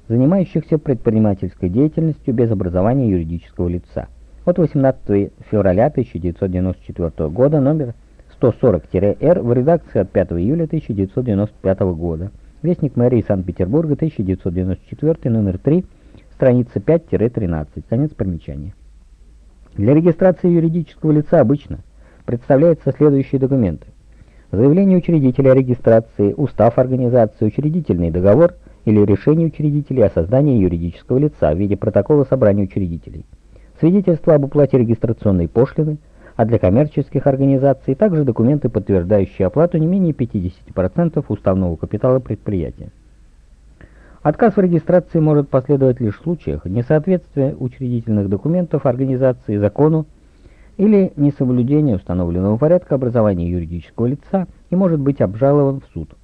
занимающихся предпринимательской деятельностью без образования юридического лица. От 18 февраля 1994 года номер 140-Р в редакции от 5 июля 1995 года. Вестник мэрии Санкт-Петербурга, 1994, номер 3, страница 5-13. Конец примечания. Для регистрации юридического лица обычно представляются следующие документы. Заявление учредителя о регистрации, устав организации, учредительный договор или решение учредителей о создании юридического лица в виде протокола собрания учредителей, свидетельство об уплате регистрационной пошлины, а для коммерческих организаций также документы, подтверждающие оплату не менее 50% уставного капитала предприятия. Отказ в регистрации может последовать лишь в случаях несоответствия учредительных документов организации закону или несоблюдения установленного порядка образования юридического лица и может быть обжалован в суд.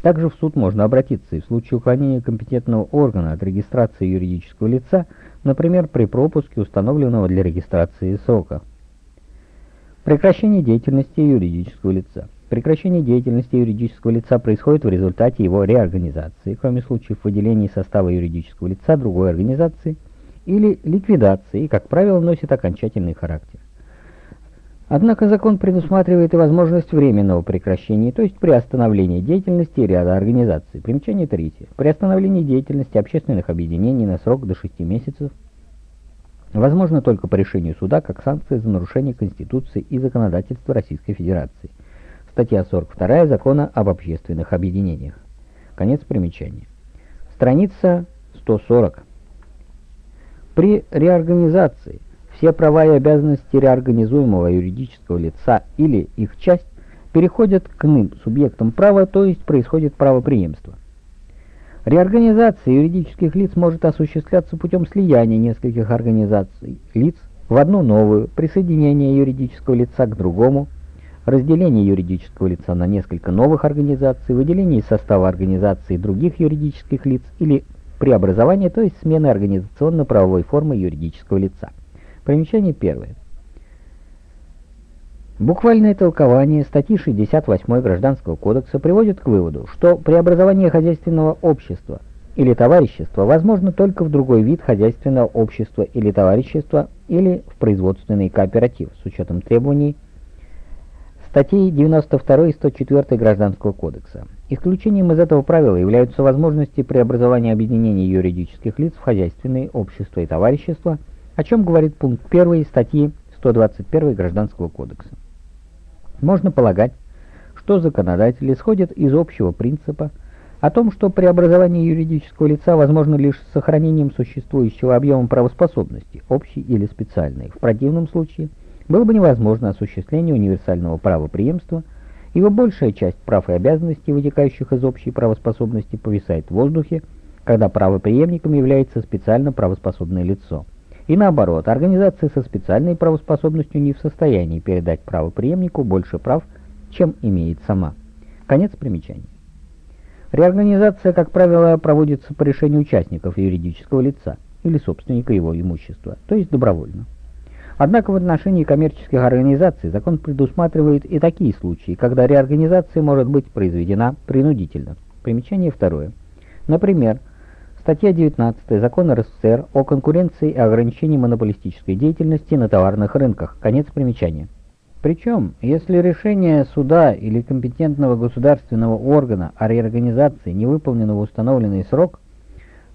Также в суд можно обратиться и в случае уклонения компетентного органа от регистрации юридического лица, например, при пропуске установленного для регистрации срока. Прекращение деятельности юридического лица. Прекращение деятельности юридического лица происходит в результате его реорганизации, кроме случаев выделения состава юридического лица другой организации, или ликвидации, и, как правило, носит окончательный характер. Однако закон предусматривает и возможность временного прекращения, то есть приостановления деятельности ряда организаций. Примечание третье. Приостановление деятельности общественных объединений на срок до 6 месяцев возможно только по решению суда как санкция за нарушение Конституции и законодательства Российской Федерации. Статья 42 Закона об общественных объединениях. Конец примечания. Страница 140. При реорганизации все права и обязанности реорганизуемого юридического лица или их часть переходят к иным субъектам права, то есть происходит правопреемство. Реорганизация юридических лиц может осуществляться путем слияния нескольких организаций лиц в одну новую, присоединение юридического лица к другому, разделение юридического лица на несколько новых организаций, выделение из состава организации других юридических лиц или преобразование, то есть смена организационно-правовой формы юридического лица. Примечание первое. Буквальное толкование статьи 68 Гражданского кодекса приводит к выводу, что преобразование хозяйственного общества или товарищества возможно только в другой вид хозяйственного общества или товарищества или в производственный кооператив с учетом требований статей 92 и 104 Гражданского кодекса. Исключением из этого правила являются возможности преобразования объединений юридических лиц в хозяйственные общества и товарищества – о чем говорит пункт 1 статьи 121 Гражданского кодекса. Можно полагать, что законодатель исходит из общего принципа о том, что преобразование юридического лица возможно лишь с сохранением существующего объема правоспособности, общей или специальной. В противном случае было бы невозможно осуществление универсального правопреемства, ибо большая часть прав и обязанностей, вытекающих из общей правоспособности, повисает в воздухе, когда правопреемником является специально правоспособное лицо. И наоборот, организация со специальной правоспособностью не в состоянии передать правоприемнику больше прав, чем имеет сама. Конец примечания. Реорганизация, как правило, проводится по решению участников юридического лица или собственника его имущества, то есть добровольно. Однако в отношении коммерческих организаций закон предусматривает и такие случаи, когда реорганизация может быть произведена принудительно. Примечание второе. Например, Статья 19 Закона РСФСР о конкуренции и ограничении монополистической деятельности на товарных рынках. Конец примечания. Причем, если решение суда или компетентного государственного органа о реорганизации не выполнено в установленный срок,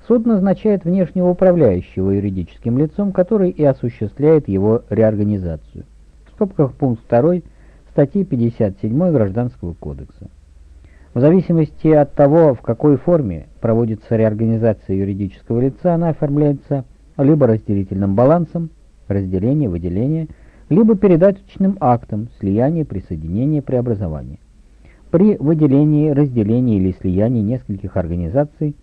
суд назначает внешнего управляющего юридическим лицом, который и осуществляет его реорганизацию. В скобках пункт 2 статьи 57 Гражданского кодекса. В зависимости от того, в какой форме проводится реорганизация юридического лица, она оформляется либо разделительным балансом, разделение, выделение, либо передаточным актом, слияние, присоединение, преобразование. При выделении, разделении или слиянии нескольких организаций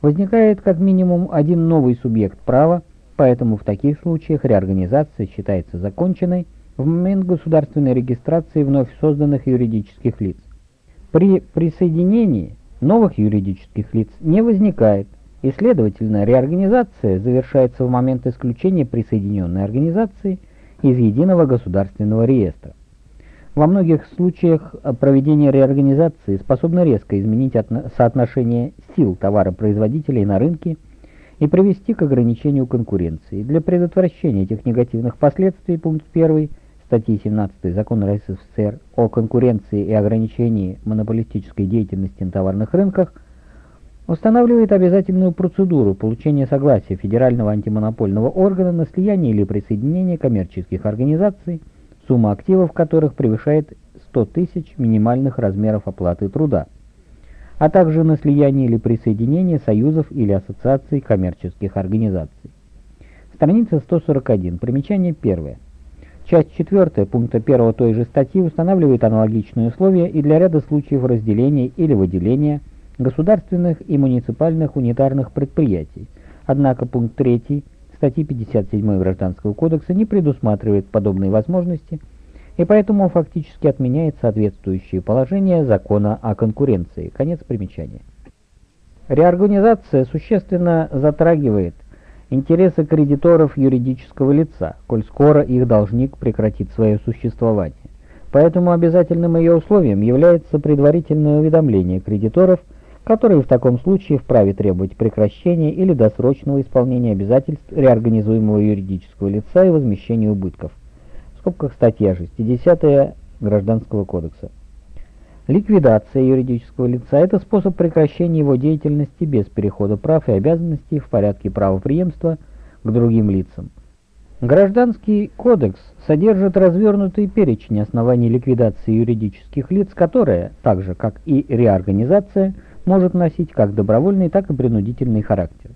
возникает как минимум один новый субъект права, поэтому в таких случаях реорганизация считается законченной в момент государственной регистрации вновь созданных юридических лиц. При присоединении новых юридических лиц не возникает, и, следовательно, реорганизация завершается в момент исключения присоединенной организации из единого государственного реестра. Во многих случаях проведение реорганизации способно резко изменить соотношение сил товаропроизводителей на рынке и привести к ограничению конкуренции. Для предотвращения этих негативных последствий пункт 1 статьи 17 Закона РСФСР о конкуренции и ограничении монополистической деятельности на товарных рынках устанавливает обязательную процедуру получения согласия Федерального антимонопольного органа на слияние или присоединение коммерческих организаций сумма активов которых превышает 100 тысяч минимальных размеров оплаты труда, а также на слияние или присоединение союзов или ассоциаций коммерческих организаций. Страница 141. Примечание первое. Часть 4 пункта 1 той же статьи устанавливает аналогичные условия и для ряда случаев разделения или выделения государственных и муниципальных унитарных предприятий. Однако пункт 3 статьи 57 Гражданского кодекса не предусматривает подобные возможности и поэтому фактически отменяет соответствующие положения закона о конкуренции. Конец примечания. Реорганизация существенно затрагивает интересы кредиторов юридического лица, коль скоро их должник прекратит свое существование. Поэтому обязательным ее условием является предварительное уведомление кредиторов – которые в таком случае вправе требовать прекращения или досрочного исполнения обязательств реорганизуемого юридического лица и возмещения убытков. В скобках статья 60 Гражданского кодекса. Ликвидация юридического лица – это способ прекращения его деятельности без перехода прав и обязанностей в порядке правоприемства к другим лицам. Гражданский кодекс содержит развернутый перечень оснований ликвидации юридических лиц, которые, так же как и реорганизация, может носить как добровольный, так и принудительный характер.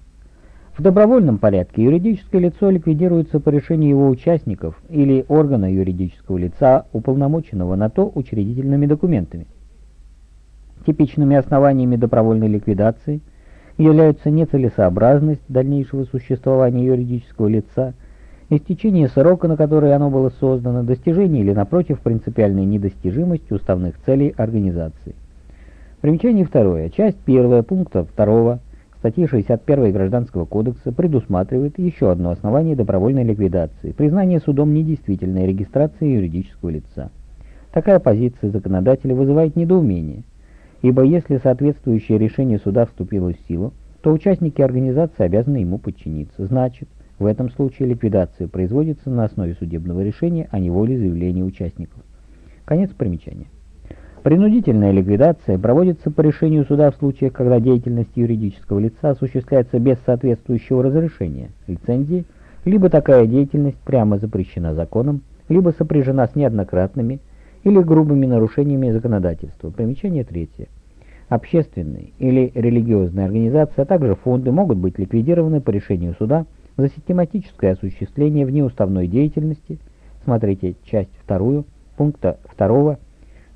В добровольном порядке юридическое лицо ликвидируется по решению его участников или органа юридического лица, уполномоченного на то учредительными документами. Типичными основаниями добровольной ликвидации являются нецелесообразность дальнейшего существования юридического лица, истечение срока, на который оно было создано, достижение или, напротив, принципиальная недостижимость уставных целей организации. Примечание второе. Часть первая пункта 2 статьи 61 Гражданского кодекса предусматривает еще одно основание добровольной ликвидации – признание судом недействительной регистрации юридического лица. Такая позиция законодателя вызывает недоумение, ибо если соответствующее решение суда вступило в силу, то участники организации обязаны ему подчиниться. Значит, в этом случае ликвидация производится на основе судебного решения, а не воли заявления участников. Конец примечания. Принудительная ликвидация проводится по решению суда в случаях, когда деятельность юридического лица осуществляется без соответствующего разрешения, лицензии, либо такая деятельность прямо запрещена законом, либо сопряжена с неоднократными или грубыми нарушениями законодательства. Примечание третье. Общественные или религиозные организации, а также фонды могут быть ликвидированы по решению суда за систематическое осуществление внеуставной деятельности, смотрите часть 2 пункта 2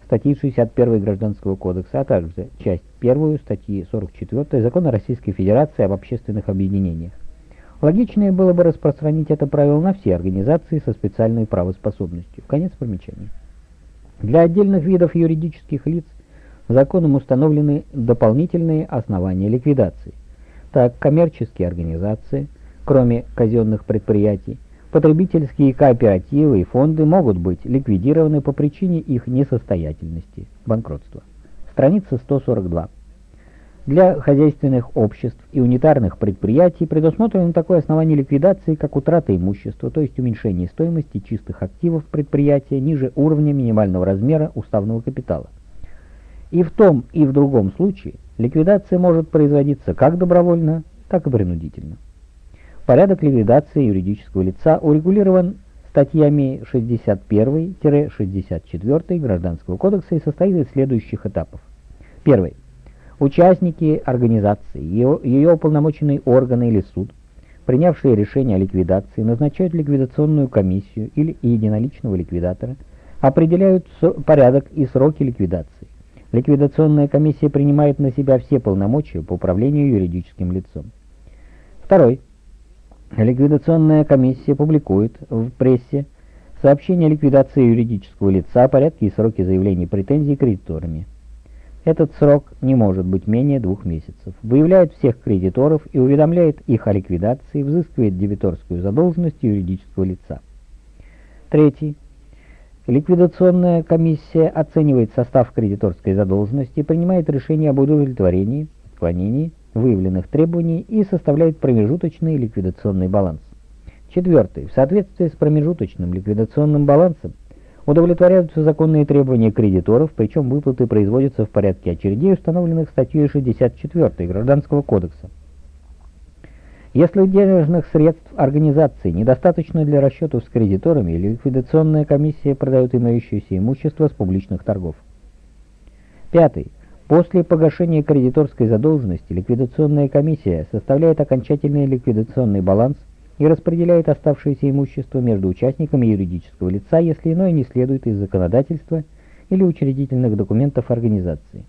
статьи 61 Гражданского кодекса, а также часть 1 статьи 44 Закона Российской Федерации об общественных объединениях. Логичнее было бы распространить это правило на все организации со специальной правоспособностью. Конец примечания. Для отдельных видов юридических лиц законом установлены дополнительные основания ликвидации. Так, коммерческие организации, кроме казенных предприятий, Потребительские кооперативы и фонды могут быть ликвидированы по причине их несостоятельности, банкротства. Страница 142. Для хозяйственных обществ и унитарных предприятий предусмотрено такое основание ликвидации, как утрата имущества, то есть уменьшение стоимости чистых активов предприятия ниже уровня минимального размера уставного капитала. И в том, и в другом случае ликвидация может производиться как добровольно, так и принудительно. Порядок ликвидации юридического лица урегулирован статьями 61-64 Гражданского кодекса и состоит из следующих этапов. Первый. Участники организации, ее, ее уполномоченные органы или суд, принявшие решение о ликвидации, назначают ликвидационную комиссию или единоличного ликвидатора, определяют порядок и сроки ликвидации. Ликвидационная комиссия принимает на себя все полномочия по управлению юридическим лицом. Второй. Ликвидационная комиссия публикует в прессе сообщение о ликвидации юридического лица, порядке и сроки заявления претензий кредиторами. Этот срок не может быть менее двух месяцев. Выявляет всех кредиторов и уведомляет их о ликвидации, взыскивает дебиторскую задолженность юридического лица. Третий. Ликвидационная комиссия оценивает состав кредиторской задолженности, принимает решение об удовлетворении, отклонении выявленных требований и составляет промежуточный ликвидационный баланс. Четвертый. В соответствии с промежуточным ликвидационным балансом удовлетворяются законные требования кредиторов, причем выплаты производятся в порядке очередей, установленных статьей 64 Гражданского кодекса. Если денежных средств организации недостаточно для расчетов с кредиторами, ликвидационная комиссия продает имеющееся имущество с публичных торгов. Пятый. После погашения кредиторской задолженности ликвидационная комиссия составляет окончательный ликвидационный баланс и распределяет оставшееся имущество между участниками юридического лица, если иное не следует из законодательства или учредительных документов организации.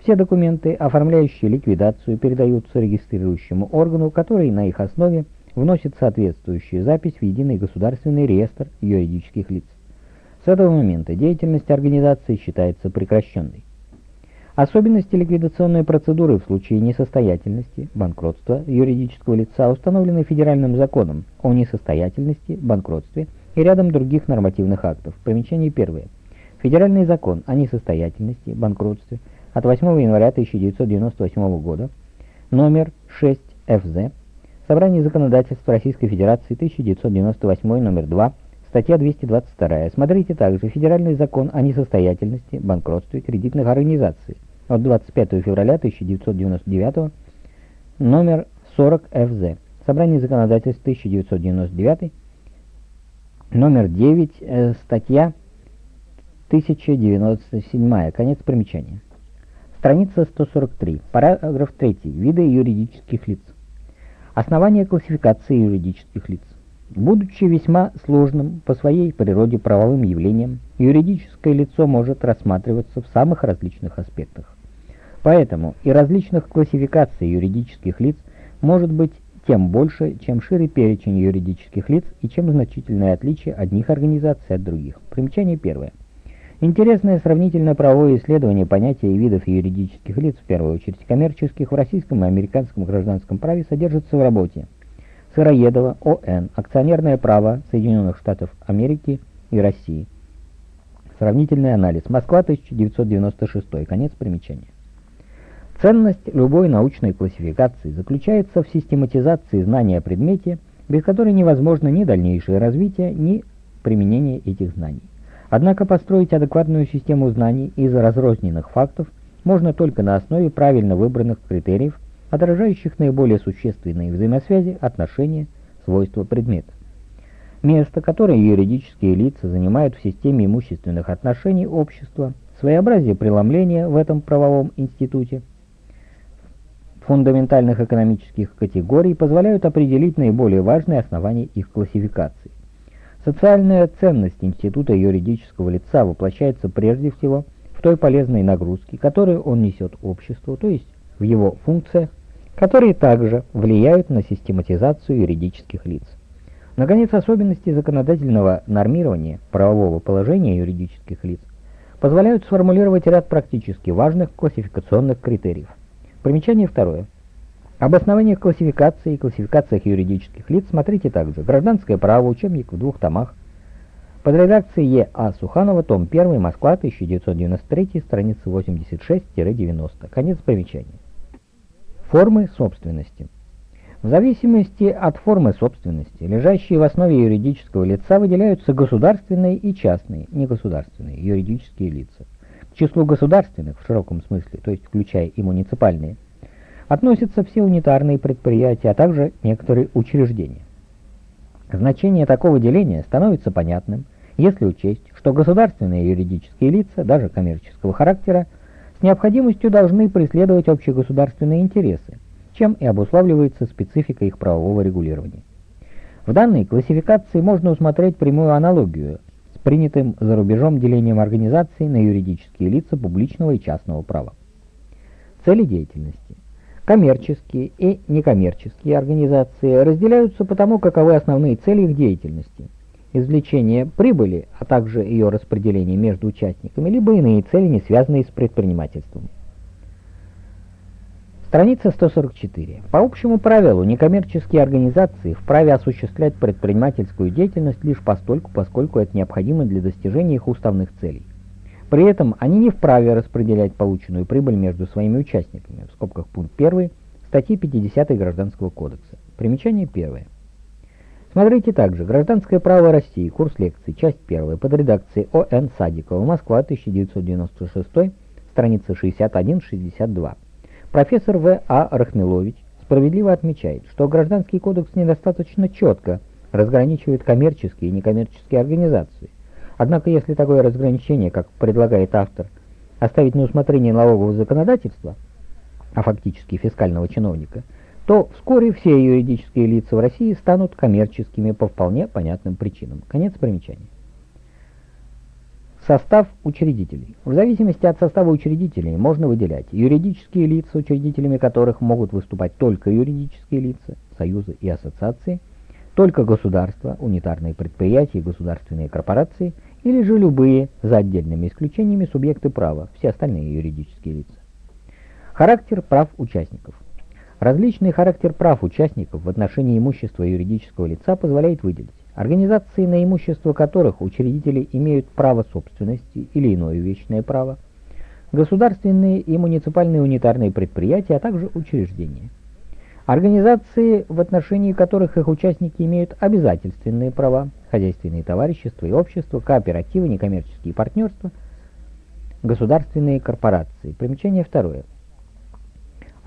Все документы, оформляющие ликвидацию, передаются регистрирующему органу, который на их основе вносит соответствующую запись в единый государственный реестр юридических лиц. С этого момента деятельность организации считается прекращенной. Особенности ликвидационной процедуры в случае несостоятельности, банкротства юридического лица установлены федеральным законом о несостоятельности, банкротстве и рядом других нормативных актов. Примечание первое. Федеральный закон о несостоятельности, банкротстве – от 8 января 1998 года, номер 6 ФЗ, Собрание законодательства Российской Федерации 1998, номер 2, статья 222. Смотрите также Федеральный закон о несостоятельности, банкротстве кредитных организаций от 25 февраля 1999, номер 40 ФЗ. Собрание законодательства 1999, номер 9, э, статья 1097. Конец примечания. Страница 143. Параграф 3. Виды юридических лиц. Основание классификации юридических лиц. Будучи весьма сложным по своей природе правовым явлением, юридическое лицо может рассматриваться в самых различных аспектах. Поэтому и различных классификаций юридических лиц может быть тем больше, чем шире перечень юридических лиц и чем значительное отличие одних организаций от других. Примечание первое. Интересное сравнительное правовое исследование понятия и видов юридических лиц, в первую очередь коммерческих, в российском и американском гражданском праве содержится в работе Сыроедова, О.Н. Акционерное право Соединенных Штатов Америки и России. Сравнительный анализ. Москва, 1996. Конец примечания. Ценность любой научной классификации заключается в систематизации знания о предмете, без которой невозможно ни дальнейшее развитие, ни применение этих знаний. Однако построить адекватную систему знаний из разрозненных фактов можно только на основе правильно выбранных критериев, отражающих наиболее существенные взаимосвязи, отношения, свойства предмета. Место, которое юридические лица занимают в системе имущественных отношений общества, своеобразие преломления в этом правовом институте, фундаментальных экономических категорий позволяют определить наиболее важные основания их классификации. Социальная ценность института юридического лица воплощается прежде всего в той полезной нагрузке, которую он несет обществу, то есть в его функциях, которые также влияют на систематизацию юридических лиц. Наконец, особенности законодательного нормирования правового положения юридических лиц позволяют сформулировать ряд практически важных классификационных критериев. Примечание второе. Об основаниях классификации и классификациях юридических лиц смотрите также «Гражданское право», учебник в двух томах, под редакцией Е. А. Суханова, том 1, Москва, 1993, страница 86-90. Конец примечания. Формы собственности. В зависимости от формы собственности, лежащие в основе юридического лица, выделяются государственные и частные, негосударственные юридические лица. Числу государственных в широком смысле, то есть включая и муниципальные, относятся все унитарные предприятия, а также некоторые учреждения. Значение такого деления становится понятным, если учесть, что государственные юридические лица, даже коммерческого характера, с необходимостью должны преследовать общегосударственные интересы, чем и обуславливается специфика их правового регулирования. В данной классификации можно усмотреть прямую аналогию с принятым за рубежом делением организаций на юридические лица публичного и частного права. Цели деятельности – Коммерческие и некоммерческие организации разделяются по тому, каковы основные цели их деятельности. Извлечение прибыли, а также ее распределение между участниками, либо иные цели, не связанные с предпринимательством. Страница 144. По общему правилу, некоммерческие организации вправе осуществлять предпринимательскую деятельность лишь постольку, поскольку это необходимо для достижения их уставных целей. При этом они не вправе распределять полученную прибыль между своими участниками, в скобках пункт 1 статьи 50 Гражданского кодекса. Примечание первое. Смотрите также «Гражданское право России», курс лекций, часть 1, под редакцией О.Н. Садикова, Москва, 1996, страница 61-62. Профессор В. А. Рахмилович справедливо отмечает, что Гражданский кодекс недостаточно четко разграничивает коммерческие и некоммерческие организации. Однако, если такое разграничение, как предлагает автор, оставить на усмотрение налогового законодательства, а фактически фискального чиновника, то вскоре все юридические лица в России станут коммерческими по вполне понятным причинам. Конец примечания. Состав учредителей. В зависимости от состава учредителей можно выделять юридические лица, учредителями которых могут выступать только юридические лица, союзы и ассоциации, только государства, унитарные предприятия и государственные корпорации, или же любые, за отдельными исключениями, субъекты права, все остальные юридические лица. Характер прав участников. Различный характер прав участников в отношении имущества юридического лица позволяет выделить Организации, на имущество которых учредители имеют право собственности или иное вечное право, государственные и муниципальные унитарные предприятия, а также учреждения. Организации, в отношении которых их участники имеют обязательственные права, хозяйственные товарищества и общества, кооперативы, некоммерческие партнерства, государственные корпорации. Примечание второе.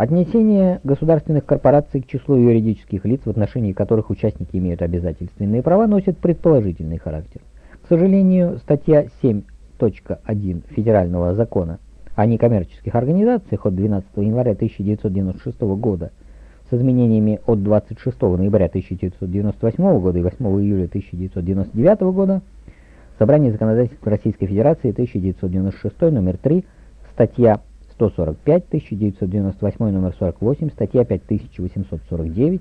Отнесение государственных корпораций к числу юридических лиц, в отношении которых участники имеют обязательственные права, носит предположительный характер. К сожалению, статья 7.1 Федерального закона о некоммерческих организациях от 12 января 1996 года с изменениями от 26 ноября 1998 года и 8 июля 1999 года Собрание законодательства Российской Федерации 1996 номер 3, статья 145, 1998 номер 48, статья 5849,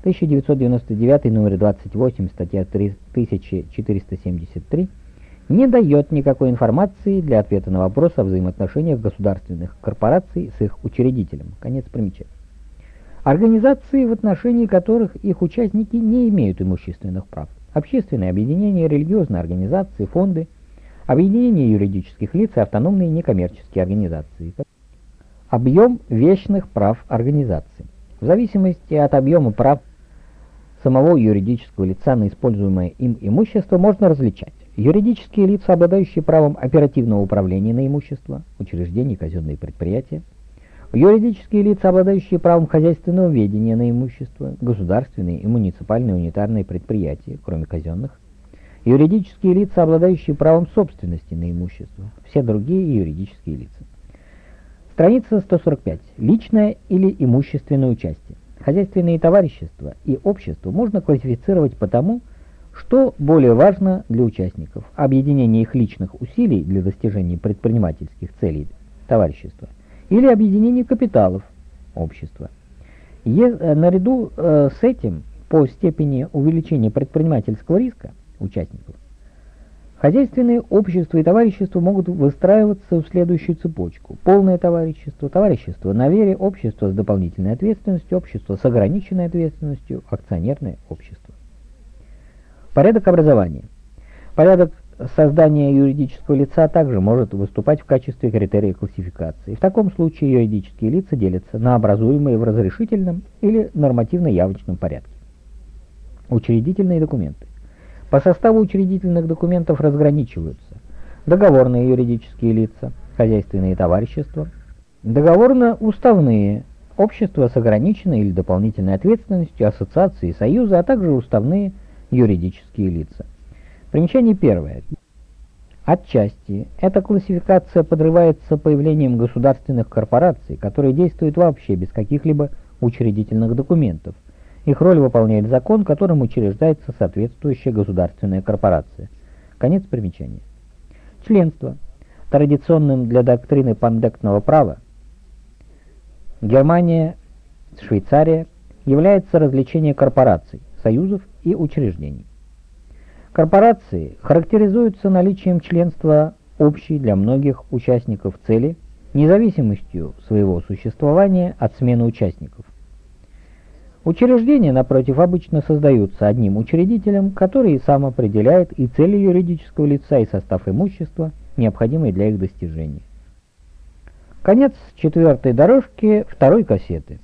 1999 номер 28, статья 3473, не дает никакой информации для ответа на вопрос о взаимоотношениях государственных корпораций с их учредителем. Конец примечания. Организации, в отношении которых их участники не имеют имущественных прав. Общественные объединения, религиозные организации, фонды – Объединение юридических лиц и автономные некоммерческие организации. Объем вечных прав организации. В зависимости от объема прав самого юридического лица на используемое им имущество можно различать. Юридические лица, обладающие правом оперативного управления на имущество, учреждения, казенные предприятия. Юридические лица, обладающие правом хозяйственного ведения на имущество, государственные и муниципальные унитарные предприятия, кроме казенных юридические лица, обладающие правом собственности на имущество, все другие юридические лица. Страница 145. Личное или имущественное участие. Хозяйственные товарищества и общества можно классифицировать по тому, что более важно для участников – объединение их личных усилий для достижения предпринимательских целей товарищества или объединение капиталов общества. Е, наряду э, с этим, по степени увеличения предпринимательского риска, участников. Хозяйственные общества и товарищества могут выстраиваться в следующую цепочку. Полное товарищество, товарищество на вере, общество с дополнительной ответственностью, общество с ограниченной ответственностью, акционерное общество. Порядок образования. Порядок создания юридического лица также может выступать в качестве критерия классификации. В таком случае юридические лица делятся на образуемые в разрешительном или нормативно-явочном порядке. Учредительные документы. По составу учредительных документов разграничиваются договорные юридические лица, хозяйственные товарищества, договорно-уставные общества с ограниченной или дополнительной ответственностью, ассоциации, союзы, а также уставные юридические лица. Примечание первое. Отчасти эта классификация подрывается появлением государственных корпораций, которые действуют вообще без каких-либо учредительных документов – их роль выполняет закон, которым учреждается соответствующая государственная корпорация. Конец примечания. Членство. Традиционным для доктрины пандектного права Германия, Швейцария является развлечение корпораций, союзов и учреждений. Корпорации характеризуются наличием членства общей для многих участников цели, независимостью своего существования от смены участников. Учреждения, напротив, обычно создаются одним учредителем, который и сам определяет и цели юридического лица, и состав имущества, необходимые для их достижения. Конец четвертой дорожки второй кассеты.